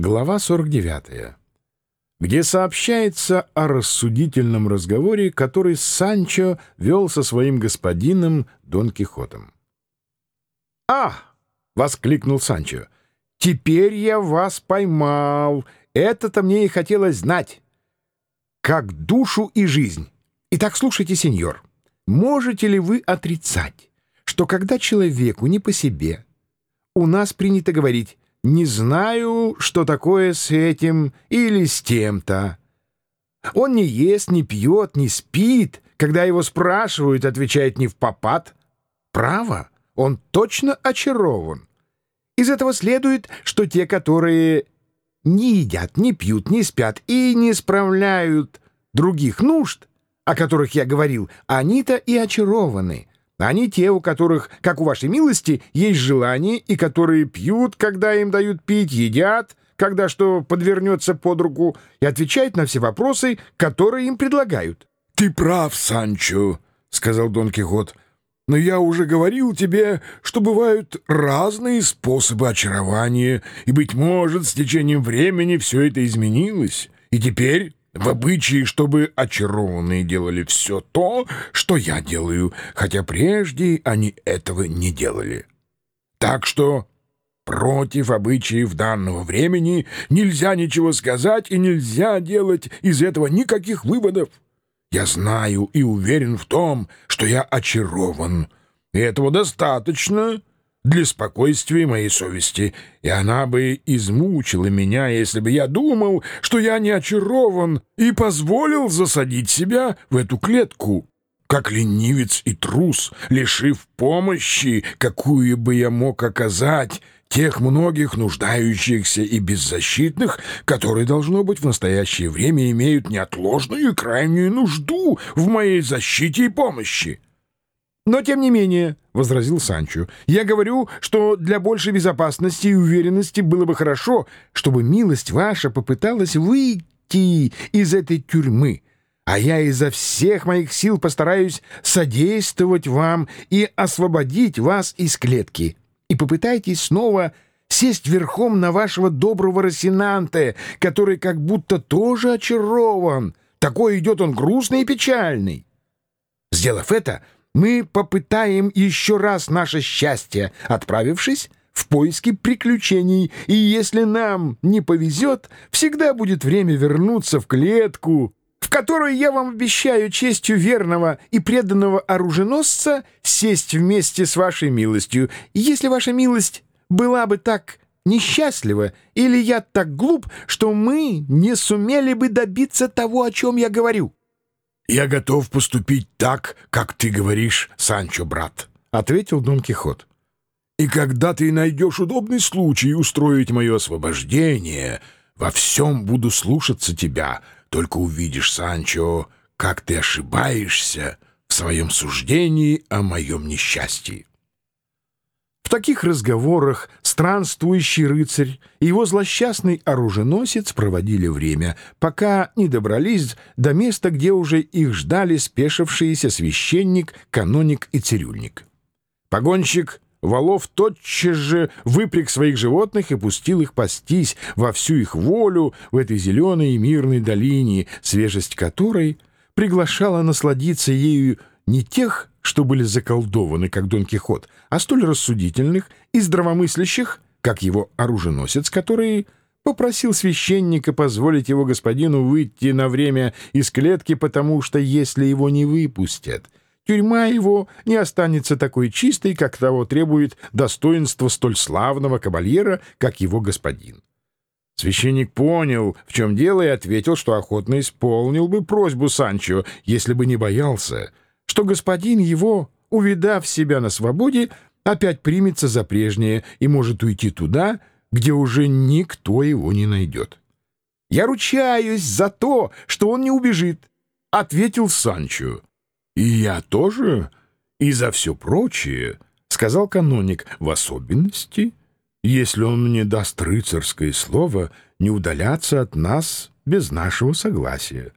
Глава 49, где сообщается о рассудительном разговоре, который Санчо вел со своим господином Дон Кихотом. «А!» — воскликнул Санчо. «Теперь я вас поймал. Это-то мне и хотелось знать. Как душу и жизнь. Итак, слушайте, сеньор, можете ли вы отрицать, что когда человеку не по себе, у нас принято говорить не знаю, что такое с этим или с тем-то. Он не ест, не пьет, не спит. Когда его спрашивают, отвечает не в попад. Право, он точно очарован. Из этого следует, что те, которые не едят, не пьют, не спят и не справляют других нужд, о которых я говорил, они-то и очарованы. Они те, у которых, как у вашей милости, есть желание, и которые пьют, когда им дают пить, едят, когда что подвернется под руку, и отвечают на все вопросы, которые им предлагают. — Ты прав, Санчо, — сказал Дон Кихот, — но я уже говорил тебе, что бывают разные способы очарования, и, быть может, с течением времени все это изменилось, и теперь в обычае, чтобы очарованные делали все то, что я делаю, хотя прежде они этого не делали. Так что против обычаев данного времени нельзя ничего сказать и нельзя делать из этого никаких выводов. Я знаю и уверен в том, что я очарован, и этого достаточно, для спокойствия моей совести, и она бы измучила меня, если бы я думал, что я не очарован и позволил засадить себя в эту клетку, как ленивец и трус, лишив помощи, какую бы я мог оказать тех многих нуждающихся и беззащитных, которые, должно быть, в настоящее время имеют неотложную и крайнюю нужду в моей защите и помощи. Но, тем не менее, — возразил Санчо, — я говорю, что для большей безопасности и уверенности было бы хорошо, чтобы милость ваша попыталась выйти из этой тюрьмы, а я изо всех моих сил постараюсь содействовать вам и освободить вас из клетки. И попытайтесь снова сесть верхом на вашего доброго Росинанте, который как будто тоже очарован. Такой идет он грустный и печальный. Сделав это, — мы попытаем еще раз наше счастье, отправившись в поиски приключений, и если нам не повезет, всегда будет время вернуться в клетку, в которой я вам обещаю честью верного и преданного оруженосца сесть вместе с вашей милостью. Если ваша милость была бы так несчастлива, или я так глуп, что мы не сумели бы добиться того, о чем я говорю». «Я готов поступить так, как ты говоришь, Санчо, брат», — ответил Дон Кихот. «И когда ты найдешь удобный случай устроить мое освобождение, во всем буду слушаться тебя. Только увидишь, Санчо, как ты ошибаешься в своем суждении о моем несчастье». В таких разговорах странствующий рыцарь и его злосчастный оруженосец проводили время, пока не добрались до места, где уже их ждали спешившиеся священник, каноник и цирюльник. Погонщик Валов тотчас же выпряг своих животных и пустил их пастись во всю их волю в этой зеленой и мирной долине, свежесть которой приглашала насладиться ею не тех, что были заколдованы, как Дон Кихот, а столь рассудительных и здравомыслящих, как его оруженосец, который попросил священника позволить его господину выйти на время из клетки, потому что если его не выпустят, тюрьма его не останется такой чистой, как того требует достоинство столь славного кабальера, как его господин. Священник понял, в чем дело, и ответил, что охотно исполнил бы просьбу Санчо, если бы не боялся — что господин его, увидав себя на свободе, опять примется за прежнее и может уйти туда, где уже никто его не найдет. «Я ручаюсь за то, что он не убежит», — ответил Санчо. «И я тоже, и за все прочее», — сказал каноник, — «в особенности, если он мне даст рыцарское слово не удаляться от нас без нашего согласия».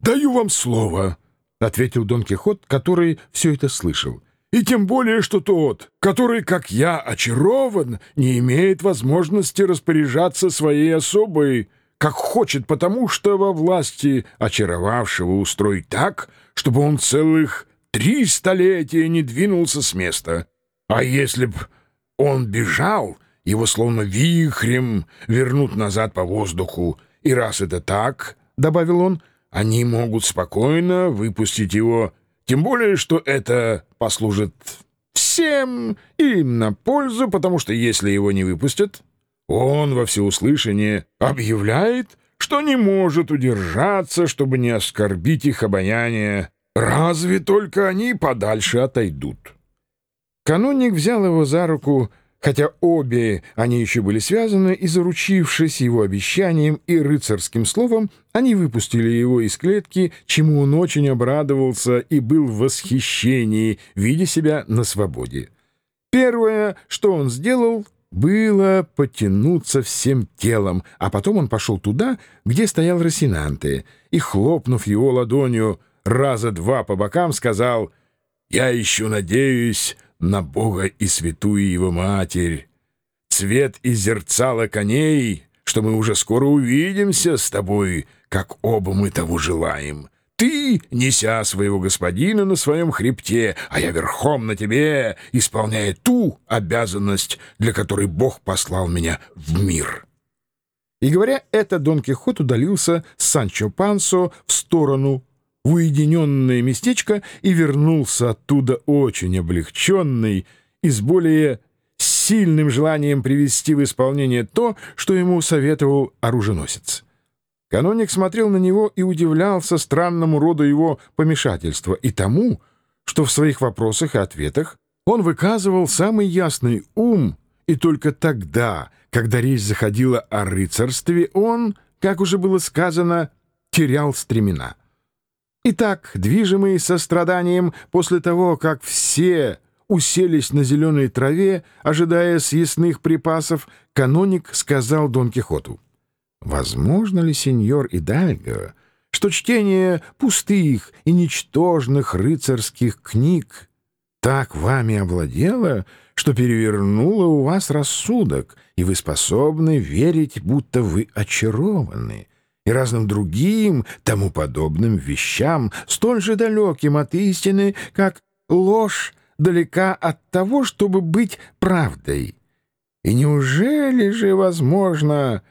«Даю вам слово», — ответил Дон Кихот, который все это слышал. и тем более, что тот, который, как я, очарован, не имеет возможности распоряжаться своей особой, как хочет, потому что во власти очаровавшего устроить так, чтобы он целых три столетия не двинулся с места. А если б он бежал, его словно вихрем вернут назад по воздуху, и раз это так, — добавил он, — они могут спокойно выпустить его, тем более, что это послужит всем им на пользу, потому что если его не выпустят, он во всеуслышание объявляет, что не может удержаться, чтобы не оскорбить их обаяние. Разве только они подальше отойдут. Каноник взял его за руку, хотя обе они еще были связаны, и, заручившись его обещанием и рыцарским словом, они выпустили его из клетки, чему он очень обрадовался и был в восхищении, видя себя на свободе. Первое, что он сделал, было потянуться всем телом, а потом он пошел туда, где стоял Росинанте, и, хлопнув его ладонью раза два по бокам, сказал «Я еще надеюсь на Бога и святую его Матерь, цвет и зерцало коней, что мы уже скоро увидимся с тобой, как оба мы того желаем. Ты, неся своего господина на своем хребте, а я верхом на тебе, исполняя ту обязанность, для которой Бог послал меня в мир». И говоря это, Дон Кихот удалился с Санчо Пансо в сторону в уединенное местечко и вернулся оттуда очень облегченный и с более сильным желанием привести в исполнение то, что ему советовал оруженосец. Каноник смотрел на него и удивлялся странному роду его помешательства и тому, что в своих вопросах и ответах он выказывал самый ясный ум, и только тогда, когда речь заходила о рыцарстве, он, как уже было сказано, терял стремена. Итак, движимый состраданием после того, как все уселись на зеленой траве, ожидая съестных припасов, каноник сказал Дон Кихоту, «Возможно ли, сеньор Идальго, что чтение пустых и ничтожных рыцарских книг так вами овладело, что перевернуло у вас рассудок, и вы способны верить, будто вы очарованы?» И разным другим тому подобным вещам, столь же далеким от истины, как ложь далека от того, чтобы быть правдой. И неужели же возможно,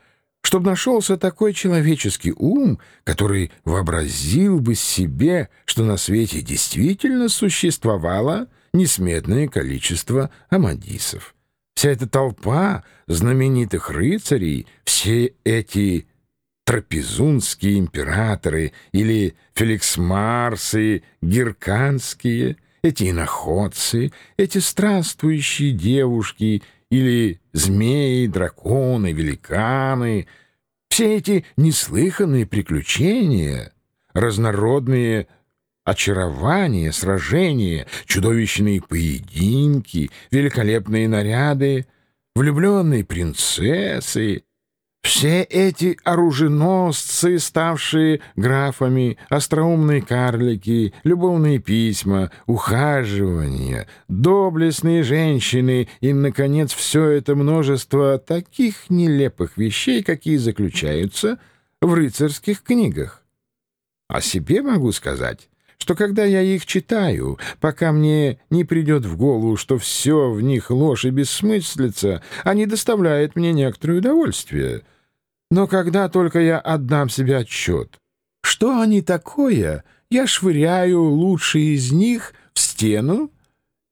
чтобы нашелся такой человеческий ум, который вообразил бы себе, что на свете действительно существовало несметное количество амадисов? Вся эта толпа знаменитых рыцарей, все эти трапезунские императоры или феликсмарсы, герканские, эти иноходцы, эти странствующие девушки или змеи, драконы, великаны, все эти неслыханные приключения, разнородные очарования, сражения, чудовищные поединки, великолепные наряды, влюбленные принцессы, все эти оруженосцы, ставшие графами, остроумные карлики, любовные письма, ухаживания, доблестные женщины и, наконец, все это множество таких нелепых вещей, какие заключаются в рыцарских книгах. О себе могу сказать, что когда я их читаю, пока мне не придет в голову, что все в них ложь и бессмыслица, они доставляют мне некоторое удовольствие — но когда только я отдам себе отчет, что они такое, я швыряю лучшие из них в стену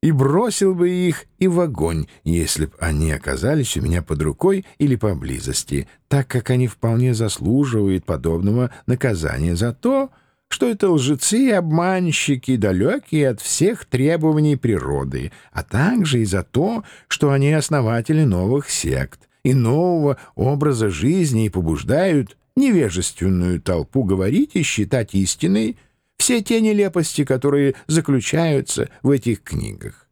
и бросил бы их и в огонь, если б они оказались у меня под рукой или поблизости, так как они вполне заслуживают подобного наказания за то, что это лжецы и обманщики, далекие от всех требований природы, а также и за то, что они основатели новых сект, и нового образа жизни и побуждают невежественную толпу говорить и считать истиной все те нелепости, которые заключаются в этих книгах.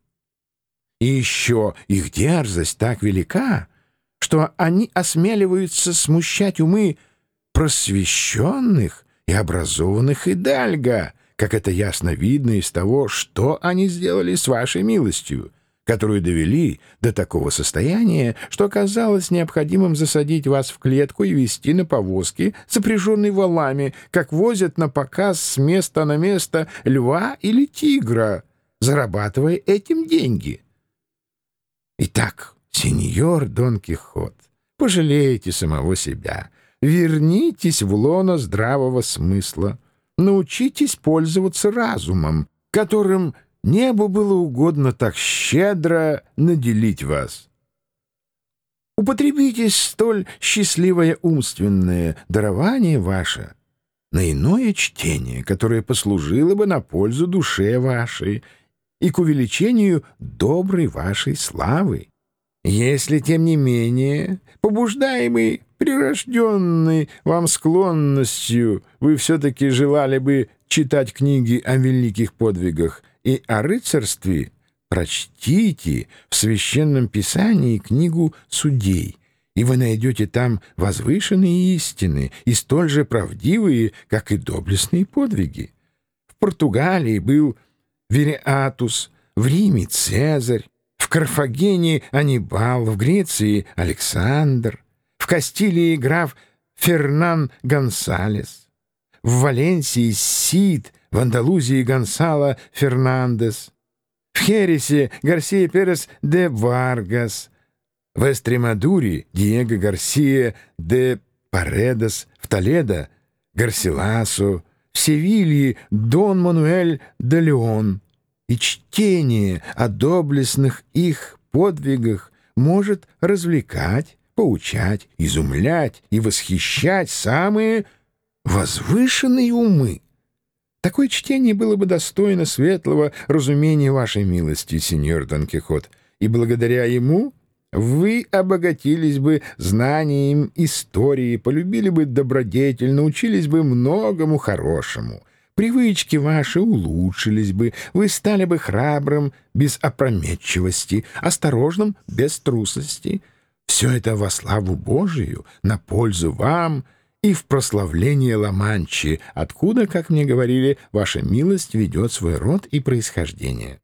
И еще их дерзость так велика, что они осмеливаются смущать умы просвещенных и образованных идальга, как это ясно видно из того, что они сделали с вашей милостью, которую довели до такого состояния, что оказалось необходимым засадить вас в клетку и везти на повозке, запряженной валами, как возят на показ с места на место льва или тигра, зарабатывая этим деньги. Итак, сеньор Дон Кихот, пожалейте самого себя, вернитесь в лоно здравого смысла — научитесь пользоваться разумом, которым небу было угодно так щедро наделить вас. Употребите столь счастливое умственное дарование ваше на иное чтение, которое послужило бы на пользу душе вашей и к увеличению доброй вашей славы. Если, тем не менее, побуждаемый прирожденной вам склонностью вы все-таки желали бы читать книги о великих подвигах и о рыцарстве, прочтите в Священном Писании книгу «Судей», и вы найдете там возвышенные истины и столь же правдивые, как и доблестные подвиги. В Португалии был Вериатус, в Риме — Цезарь, в Карфагене — Анибал, в Греции — Александр — Кастилии граф Фернан Гонсалес, в Валенсии Сид, в Андалузии Гонсало Фернандес, в Хересе Гарсия Перес де Варгас, в Эстремадуре Диего Гарсия де Паредос, в Толедо Гарсиласо, в Севилье Дон Мануэль де Леон. И чтение о доблестных их подвигах может развлекать поучать, изумлять и восхищать самые возвышенные умы. Такое чтение было бы достойно светлого разумения вашей милости, сеньор Дон Кихот, и благодаря ему вы обогатились бы знанием истории, полюбили бы добродетель, научились бы многому хорошему. Привычки ваши улучшились бы, вы стали бы храбрым без опрометчивости, осторожным без трусости — все это во славу Божию, на пользу вам и в прославление Ла-Манчи, откуда, как мне говорили, ваша милость ведет свой род и происхождение.